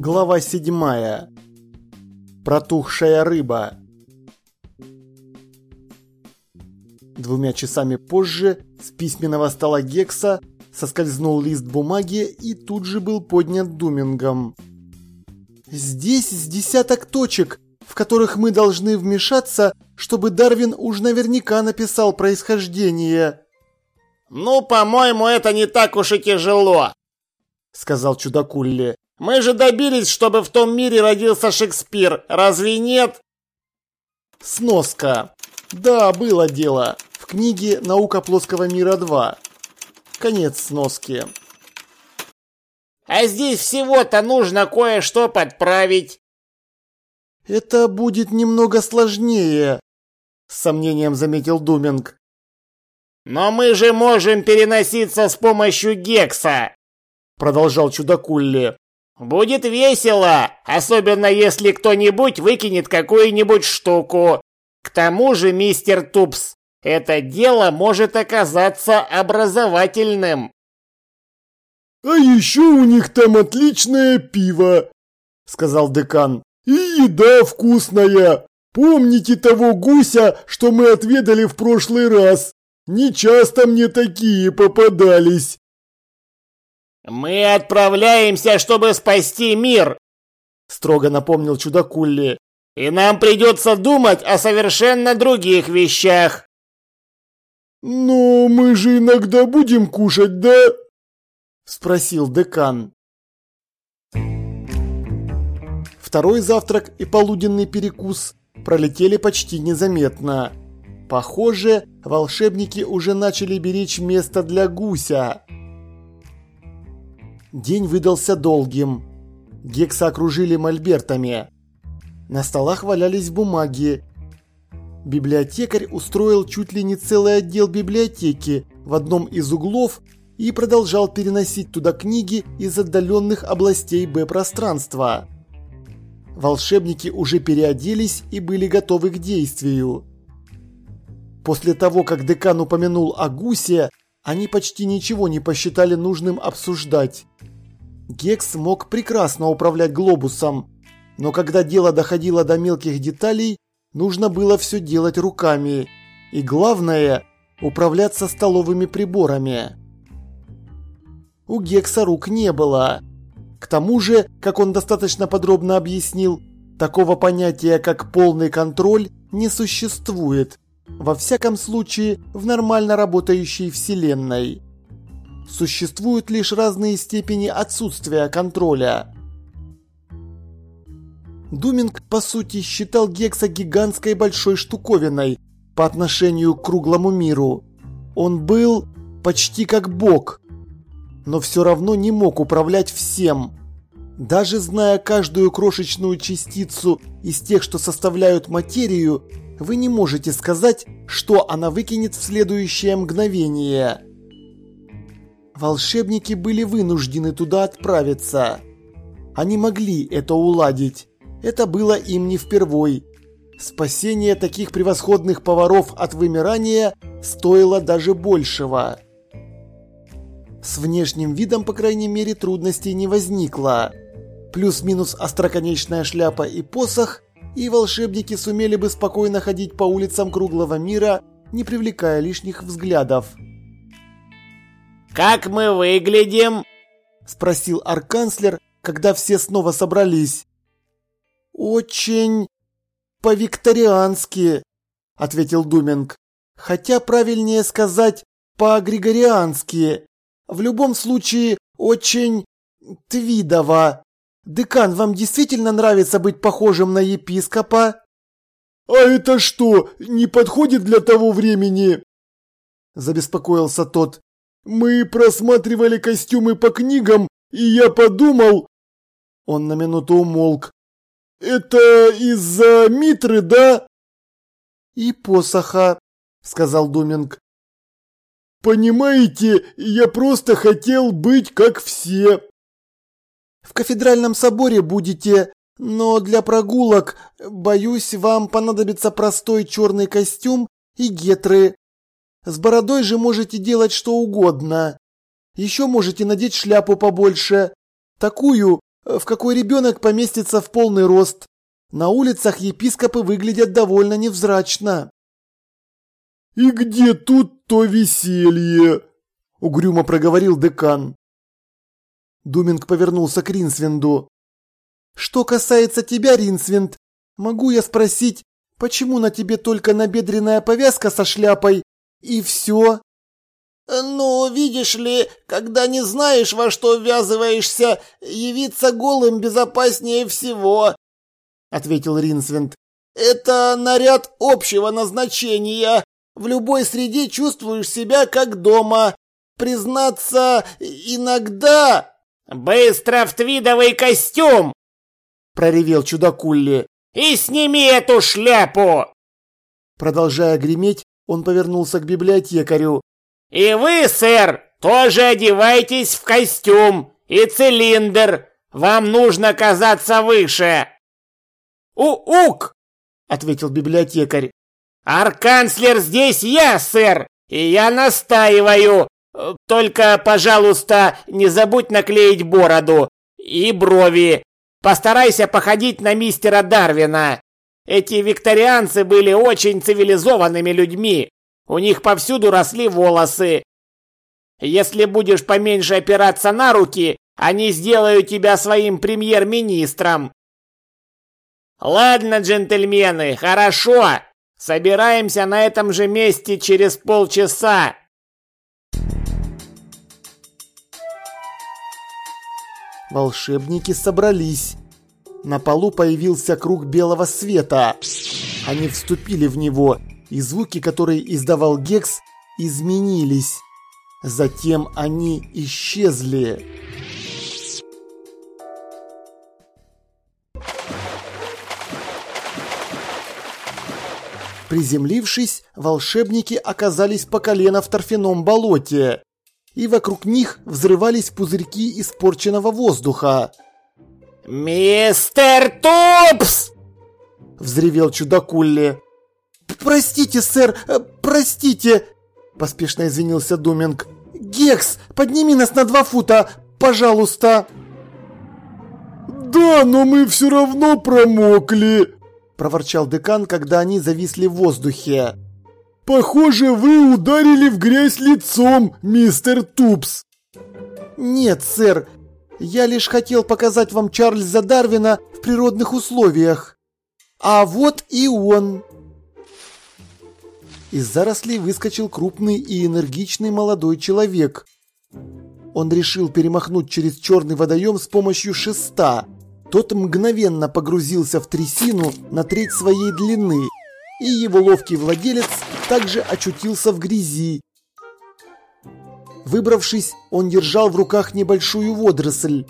Глава седьмая. Протухшая рыба. Двумя часами позже с письменного стола Гекса соскользнул лист бумаги и тут же был поднят Думингом. «Здесь с десяток точек, в которых мы должны вмешаться, чтобы Дарвин уж наверняка написал происхождение». «Ну, по-моему, это не так уж и тяжело», — сказал чудакулли. «Мы же добились, чтобы в том мире родился Шекспир, разве нет?» Сноска. Да, было дело. В книге «Наука плоского мира 2». Конец сноски. «А здесь всего-то нужно кое-что подправить». «Это будет немного сложнее», — с сомнением заметил Думинг. «Но мы же можем переноситься с помощью Гекса!» Продолжал чудакулли. «Будет весело, особенно если кто-нибудь выкинет какую-нибудь штуку. К тому же, мистер Тупс, это дело может оказаться образовательным». «А еще у них там отличное пиво», — сказал декан. «И еда вкусная. Помните того гуся, что мы отведали в прошлый раз? Не часто мне такие попадались. Мы отправляемся, чтобы спасти мир, строго напомнил чудакулли. И нам придется думать о совершенно других вещах. Но мы же иногда будем кушать, да? спросил декан. Второй завтрак и полуденный перекус пролетели почти незаметно. Похоже, волшебники уже начали беречь место для гуся. День выдался долгим. Гекса окружили мольбертами. На столах валялись бумаги. Библиотекарь устроил чуть ли не целый отдел библиотеки в одном из углов и продолжал переносить туда книги из отдаленных областей Б-пространства. Волшебники уже переоделись и были готовы к действию. После того, как декан упомянул о гусе, они почти ничего не посчитали нужным обсуждать. Гекс мог прекрасно управлять глобусом, но когда дело доходило до мелких деталей, нужно было все делать руками. И главное – управляться столовыми приборами. У Гекса рук не было. К тому же, как он достаточно подробно объяснил, такого понятия, как полный контроль, не существует. Во всяком случае, в нормально работающей вселенной. Существуют лишь разные степени отсутствия контроля. Думинг, по сути, считал Гекса гигантской большой штуковиной по отношению к круглому миру. Он был почти как бог, но все равно не мог управлять всем. Даже зная каждую крошечную частицу из тех, что составляют материю, вы не можете сказать, что она выкинет в следующее мгновение. Волшебники были вынуждены туда отправиться. Они могли это уладить. Это было им не впервой. Спасение таких превосходных поваров от вымирания стоило даже большего. С внешним видом, по крайней мере, трудностей не возникло. Плюс-минус остроконечная шляпа и посох – и волшебники сумели бы спокойно ходить по улицам круглого мира, не привлекая лишних взглядов. «Как мы выглядим?» – спросил арканцлер, когда все снова собрались. «Очень по-викториански», – ответил Думинг. «Хотя правильнее сказать по-григориански. В любом случае, очень твидово». «Декан, вам действительно нравится быть похожим на епископа?» «А это что, не подходит для того времени?» Забеспокоился тот. «Мы просматривали костюмы по книгам, и я подумал...» Он на минуту умолк. «Это из-за Митры, да?» «И посоха», — сказал Думинг. «Понимаете, я просто хотел быть как все. В кафедральном соборе будете, но для прогулок, боюсь, вам понадобится простой черный костюм и гетры. С бородой же можете делать что угодно. Еще можете надеть шляпу побольше. Такую, в какой ребенок поместится в полный рост. На улицах епископы выглядят довольно невзрачно. «И где тут то веселье?» – угрюмо проговорил декан. Думинг повернулся к Ринсвинду. «Что касается тебя, Ринсвинд, могу я спросить, почему на тебе только набедренная повязка со шляпой и все?» «Ну, видишь ли, когда не знаешь, во что ввязываешься, явиться голым безопаснее всего», — ответил Ринсвинд. «Это наряд общего назначения. В любой среде чувствуешь себя как дома. Признаться, иногда...» «Быстро в твидовый костюм!» — проревел чудакулли. «И сними эту шляпу!» Продолжая греметь, он повернулся к библиотекарю. «И вы, сэр, тоже одевайтесь в костюм и цилиндр. Вам нужно казаться выше». «У-ук!» — ответил библиотекарь. «Арканцлер здесь я, сэр, и я настаиваю. Только, пожалуйста, не забудь наклеить бороду и брови. Постарайся походить на мистера Дарвина. Эти викторианцы были очень цивилизованными людьми. У них повсюду росли волосы. Если будешь поменьше опираться на руки, они сделают тебя своим премьер-министром. Ладно, джентльмены, хорошо. Собираемся на этом же месте через полчаса. Волшебники собрались. На полу появился круг белого света. Они вступили в него и звуки, которые издавал Гекс, изменились. Затем они исчезли. Приземлившись, волшебники оказались по колено в торфяном болоте, и вокруг них взрывались пузырьки испорченного воздуха. «Мистер Тупс!» – взревел чудакулли. «Простите, сэр, э, простите!» – поспешно извинился Думинг. «Гекс, подними нас на два фута, пожалуйста!» «Да, но мы все равно промокли!» – проворчал декан, когда они зависли в воздухе. «Похоже, вы ударили в грязь лицом, мистер Тупс!» «Нет, сэр, я лишь хотел показать вам Чарльза Дарвина в природных условиях. А вот и он!» Из зарослей выскочил крупный и энергичный молодой человек. Он решил перемахнуть через черный водоем с помощью шеста. Тот мгновенно погрузился в трясину на треть своей длины, и его ловкий владелец также очутился в грязи. Выбравшись, он держал в руках небольшую водоросль.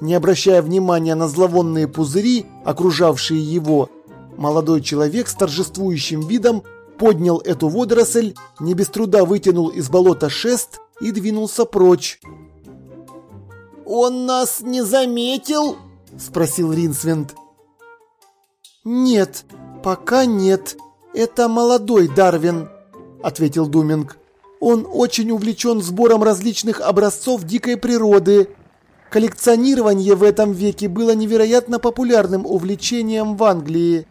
Не обращая внимания на зловонные пузыри, окружавшие его, молодой человек с торжествующим видом поднял эту водоросль, не без труда вытянул из болота шест и двинулся прочь. «Он нас не заметил?» – спросил Ринсвинд. «Нет, пока нет. Это молодой Дарвин», – ответил Думинг. «Он очень увлечен сбором различных образцов дикой природы. Коллекционирование в этом веке было невероятно популярным увлечением в Англии.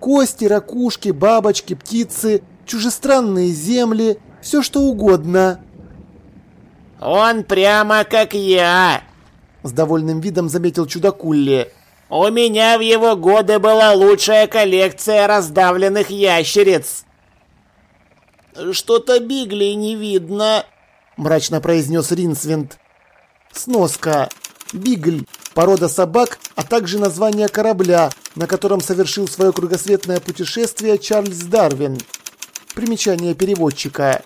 Кости, ракушки, бабочки, птицы, чужестранные земли, все что угодно. «Он прямо как я!» С довольным видом заметил чудакулли. «У меня в его годы была лучшая коллекция раздавленных ящериц!» «Что-то Бигли не видно», – мрачно произнес Ринсвинд. Сноска. Бигль порода собак, а также название корабля, на котором совершил свое кругосветное путешествие Чарльз Дарвин. Примечание переводчика.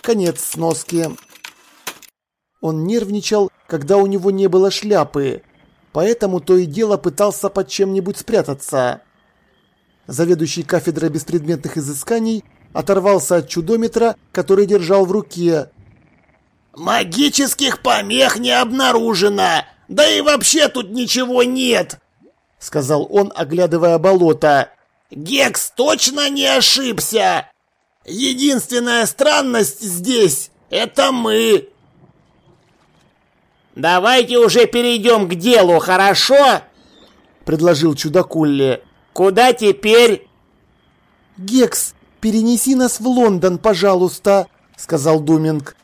Конец сноски. Он нервничал, когда у него не было шляпы, поэтому то и дело пытался под чем-нибудь спрятаться. Заведующий кафедрой беспредметных изысканий оторвался от чудометра, который держал в руке. «Магических помех не обнаружено!» Да и вообще тут ничего нет!» Сказал он, оглядывая болото. «Гекс точно не ошибся! Единственная странность здесь — это мы!» давайте уже перейдем к делу, хорошо?» Предложил чудакулли. «Куда теперь?» «Гекс, перенеси нас в Лондон, пожалуйста», — сказал Думинг.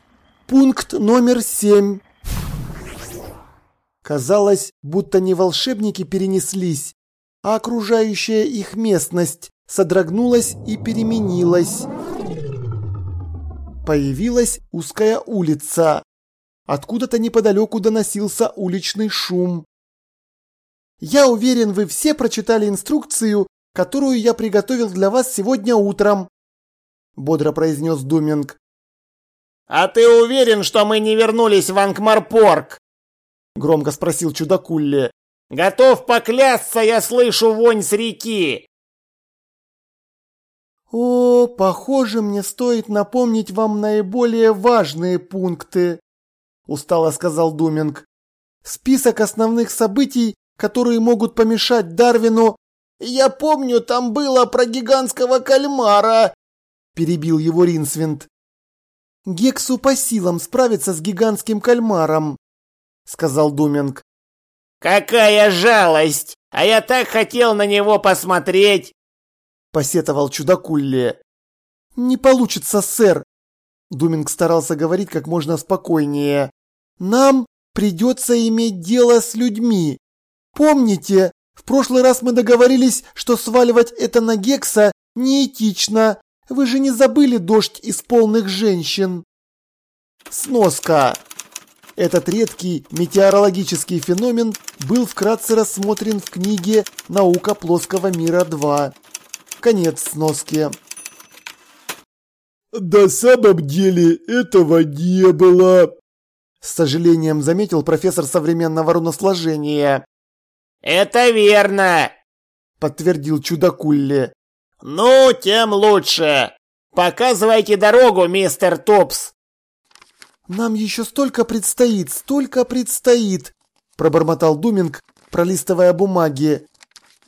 «Пункт номер семь». Казалось, будто не волшебники перенеслись, а окружающая их местность содрогнулась и переменилась. Появилась узкая улица. Откуда-то неподалеку доносился уличный шум. Я уверен, вы все прочитали инструкцию, которую я приготовил для вас сегодня утром, бодро произнес Думинг. А ты уверен, что мы не вернулись в Ангмарпорг? Громко спросил чудакулли. Готов поклясться, я слышу вонь с реки. О, похоже, мне стоит напомнить вам наиболее важные пункты, устало сказал Думинг. Список основных событий, которые могут помешать Дарвину. Я помню, там было про гигантского кальмара, перебил его Ринсвинд. Гексу по силам справиться с гигантским кальмаром, сказал Думинг. «Какая жалость! А я так хотел на него посмотреть!» Посетовал чудакулли. «Не получится, сэр!» Думинг старался говорить как можно спокойнее. «Нам придется иметь дело с людьми. Помните, в прошлый раз мы договорились, что сваливать это на Гекса неэтично. Вы же не забыли дождь из полных женщин?» Сноска. Этот редкий метеорологический феномен был вкратце рассмотрен в книге «Наука плоского мира 2». Конец сноски. «На самом деле этого не было», – с сожалением заметил профессор современного руносложения. «Это верно», – подтвердил чудакулли. «Ну, тем лучше. Показывайте дорогу, мистер Топс». «Нам еще столько предстоит, столько предстоит!» – пробормотал Думинг, пролистывая бумаги.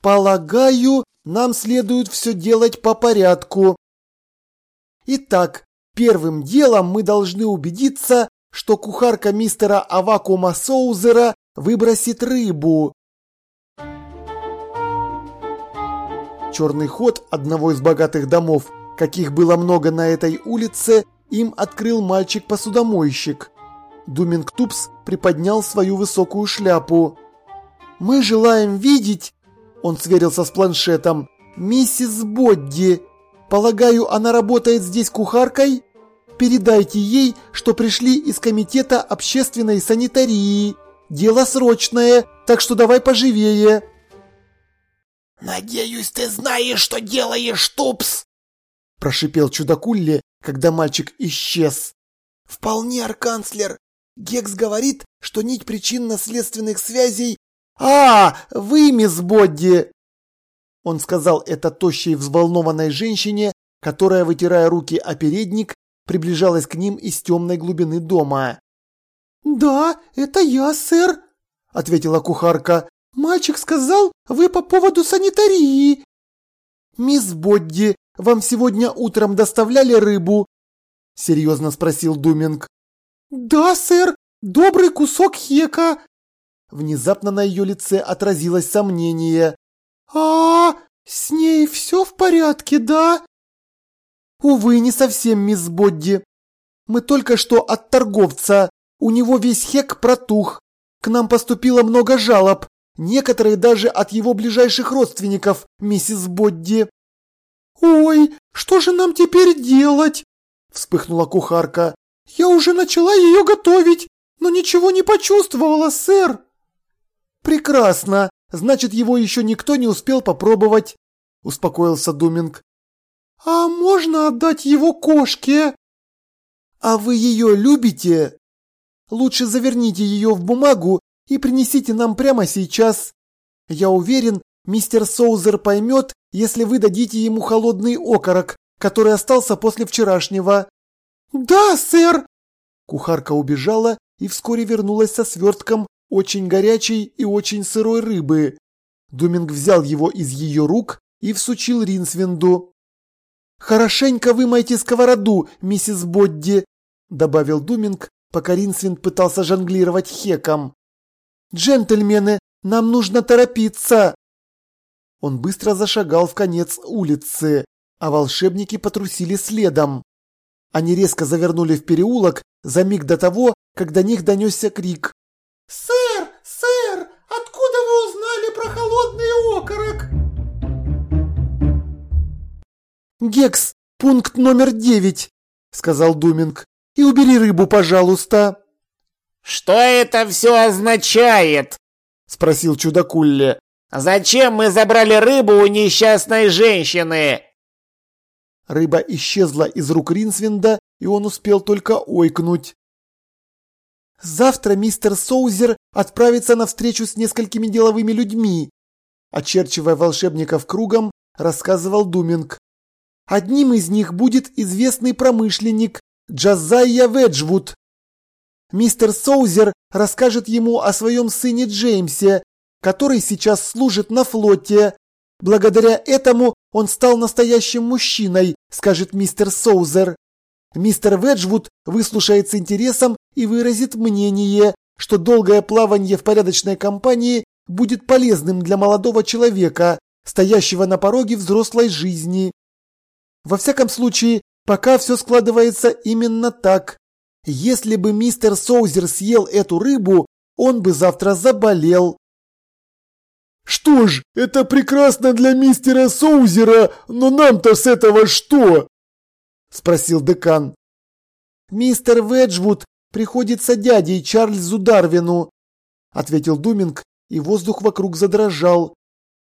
«Полагаю, нам следует все делать по порядку». Итак, первым делом мы должны убедиться, что кухарка мистера Авакума Соузера выбросит рыбу. Черный ход одного из богатых домов, каких было много на этой улице, им открыл мальчик-посудомойщик. Думингтупс приподнял свою высокую шляпу. «Мы желаем видеть...» Он сверился с планшетом. «Миссис Бодди. Полагаю, она работает здесь кухаркой? Передайте ей, что пришли из комитета общественной санитарии. Дело срочное, так что давай поживее». «Надеюсь, ты знаешь, что делаешь, Тупс!» Прошипел чудакулли, когда мальчик исчез. «Вполне, арканцлер. Гекс говорит, что нить причинно-следственных связей...» «А, вы, мисс Бодди!» Он сказал это тощей взволнованной женщине, которая, вытирая руки о передник, приближалась к ним из темной глубины дома. «Да, это я, сэр», — ответила кухарка. «Мальчик сказал, вы по поводу санитарии». «Мисс Бодди, вам сегодня утром доставляли рыбу?» – серьезно спросил Думинг. «Да, сэр, добрый кусок хека!» Внезапно на ее лице отразилось сомнение. а, с ней все в порядке, да?» «Увы, не совсем, мисс Бодди. Мы только что от торговца. У него весь хек протух. К нам поступило много жалоб. Некоторые даже от его ближайших родственников, миссис Бодди». «Ой, что же нам теперь делать?» – вспыхнула кухарка. «Я уже начала ее готовить, но ничего не почувствовала, сэр». «Прекрасно, значит, его еще никто не успел попробовать», – успокоился Думинг. «А можно отдать его кошке?» «А вы ее любите? Лучше заверните ее в бумагу и принесите нам прямо сейчас. Я уверен, Мистер Соузер поймет, если вы дадите ему холодный окорок, который остался после вчерашнего. Да, сэр. Кухарка убежала и вскоре вернулась со свертком очень горячей и очень сырой рыбы. Думинг взял его из ее рук и всучил Ринсвинду. «Хорошенько вымойте сковороду, миссис Бодди», – добавил Думинг, пока Ринсвинд пытался жонглировать хеком. «Джентльмены, нам нужно торопиться!» Он быстро зашагал в конец улицы, а волшебники потрусили следом. Они резко завернули в переулок за миг до того, как до них донесся крик. «Сэр! Сэр! Откуда вы узнали про холодный окорок?» «Гекс, пункт номер девять», — сказал Думинг. «И убери рыбу, пожалуйста». «Что это все означает?» — спросил чудакулли. «Зачем мы забрали рыбу у несчастной женщины?» Рыба исчезла из рук Ринсвинда, и он успел только ойкнуть. «Завтра мистер Соузер отправится на встречу с несколькими деловыми людьми», очерчивая волшебников кругом, рассказывал Думинг. «Одним из них будет известный промышленник Джазайя Веджвуд. Мистер Соузер расскажет ему о своем сыне Джеймсе, который сейчас служит на флоте. Благодаря этому он стал настоящим мужчиной, скажет мистер Соузер. Мистер Веджвуд выслушает с интересом и выразит мнение, что долгое плавание в порядочной компании будет полезным для молодого человека, стоящего на пороге взрослой жизни. Во всяком случае, пока все складывается именно так. Если бы мистер Соузер съел эту рыбу, он бы завтра заболел. «Что ж, это прекрасно для мистера Соузера, но нам-то с этого что?» – спросил декан. «Мистер Веджвуд приходится дядей Чарльзу Дарвину», – ответил Думинг, и воздух вокруг задрожал.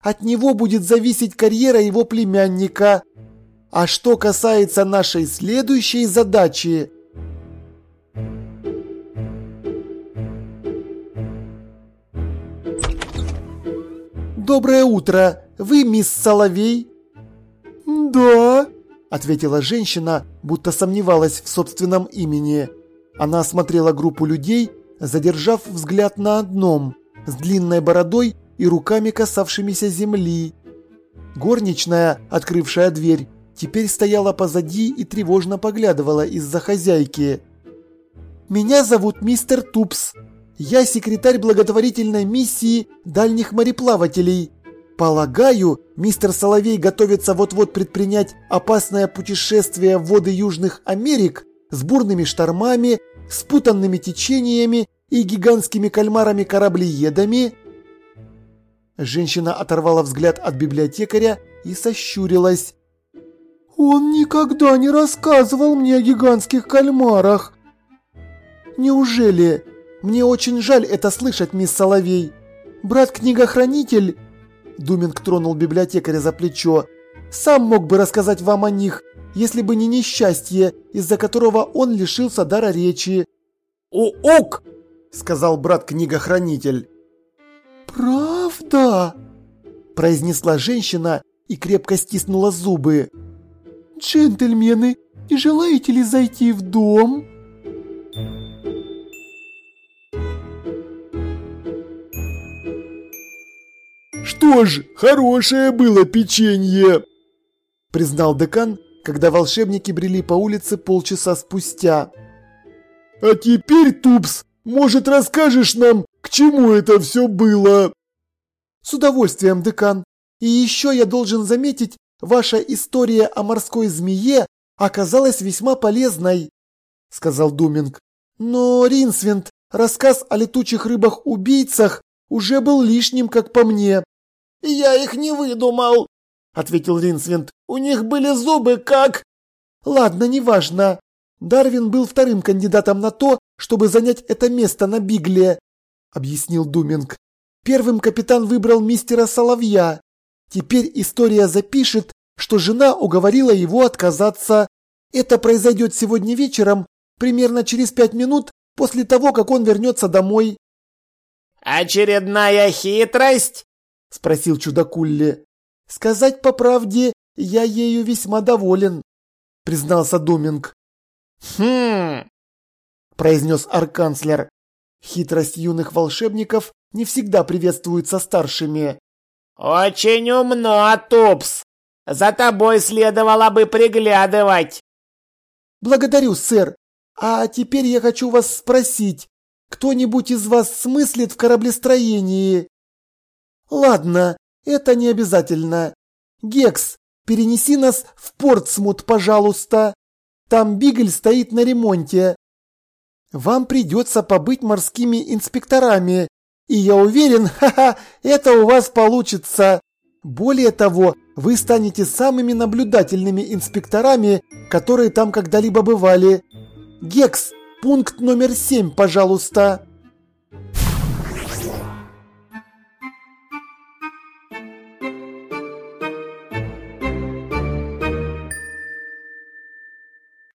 «От него будет зависеть карьера его племянника. А что касается нашей следующей задачи...» «Доброе утро! Вы мисс Соловей?» «Да», – ответила женщина, будто сомневалась в собственном имени. Она осмотрела группу людей, задержав взгляд на одном, с длинной бородой и руками касавшимися земли. Горничная, открывшая дверь, теперь стояла позади и тревожно поглядывала из-за хозяйки. «Меня зовут мистер Тупс», я секретарь благотворительной миссии дальних мореплавателей. Полагаю, мистер Соловей готовится вот-вот предпринять опасное путешествие в воды Южных Америк с бурными штормами, спутанными течениями и гигантскими кальмарами-кораблеедами. Женщина оторвала взгляд от библиотекаря и сощурилась. «Он никогда не рассказывал мне о гигантских кальмарах». «Неужели?» Мне очень жаль это слышать, мисс Соловей. Брат-книгохранитель...» Думинг тронул библиотекаря за плечо. «Сам мог бы рассказать вам о них, если бы не несчастье, из-за которого он лишился дара речи». «У-ук!» — сказал брат-книгохранитель. «Правда?» – произнесла женщина и крепко стиснула зубы. «Джентльмены, не желаете ли зайти в дом?» «Что ж, хорошее было печенье!» Признал декан, когда волшебники брели по улице полчаса спустя. «А теперь, Тупс, может, расскажешь нам, к чему это все было?» «С удовольствием, декан. И еще я должен заметить, ваша история о морской змее оказалась весьма полезной», — сказал Думинг. «Но, Ринсвинд, рассказ о летучих рыбах-убийцах уже был лишним, как по мне. «Я их не выдумал», — ответил Ринсвинд. «У них были зубы как...» «Ладно, неважно. Дарвин был вторым кандидатом на то, чтобы занять это место на Бигле», — объяснил Думинг. «Первым капитан выбрал мистера Соловья. Теперь история запишет, что жена уговорила его отказаться. Это произойдет сегодня вечером, примерно через пять минут после того, как он вернется домой». «Очередная хитрость?» – спросил чудакулли. «Сказать по правде, я ею весьма доволен», – признался Думинг. «Хм...» – произнес арканцлер. Хитрость юных волшебников не всегда приветствуется старшими. «Очень умно, Тупс! За тобой следовало бы приглядывать!» «Благодарю, сэр. А теперь я хочу вас спросить, кто-нибудь из вас смыслит в кораблестроении? Ладно, это не обязательно. Гекс, перенеси нас в Портсмут, пожалуйста. Там Бигль стоит на ремонте. Вам придется побыть морскими инспекторами. И я уверен, ха-ха, это у вас получится. Более того, вы станете самыми наблюдательными инспекторами, которые там когда-либо бывали. Гекс, пункт номер семь, пожалуйста.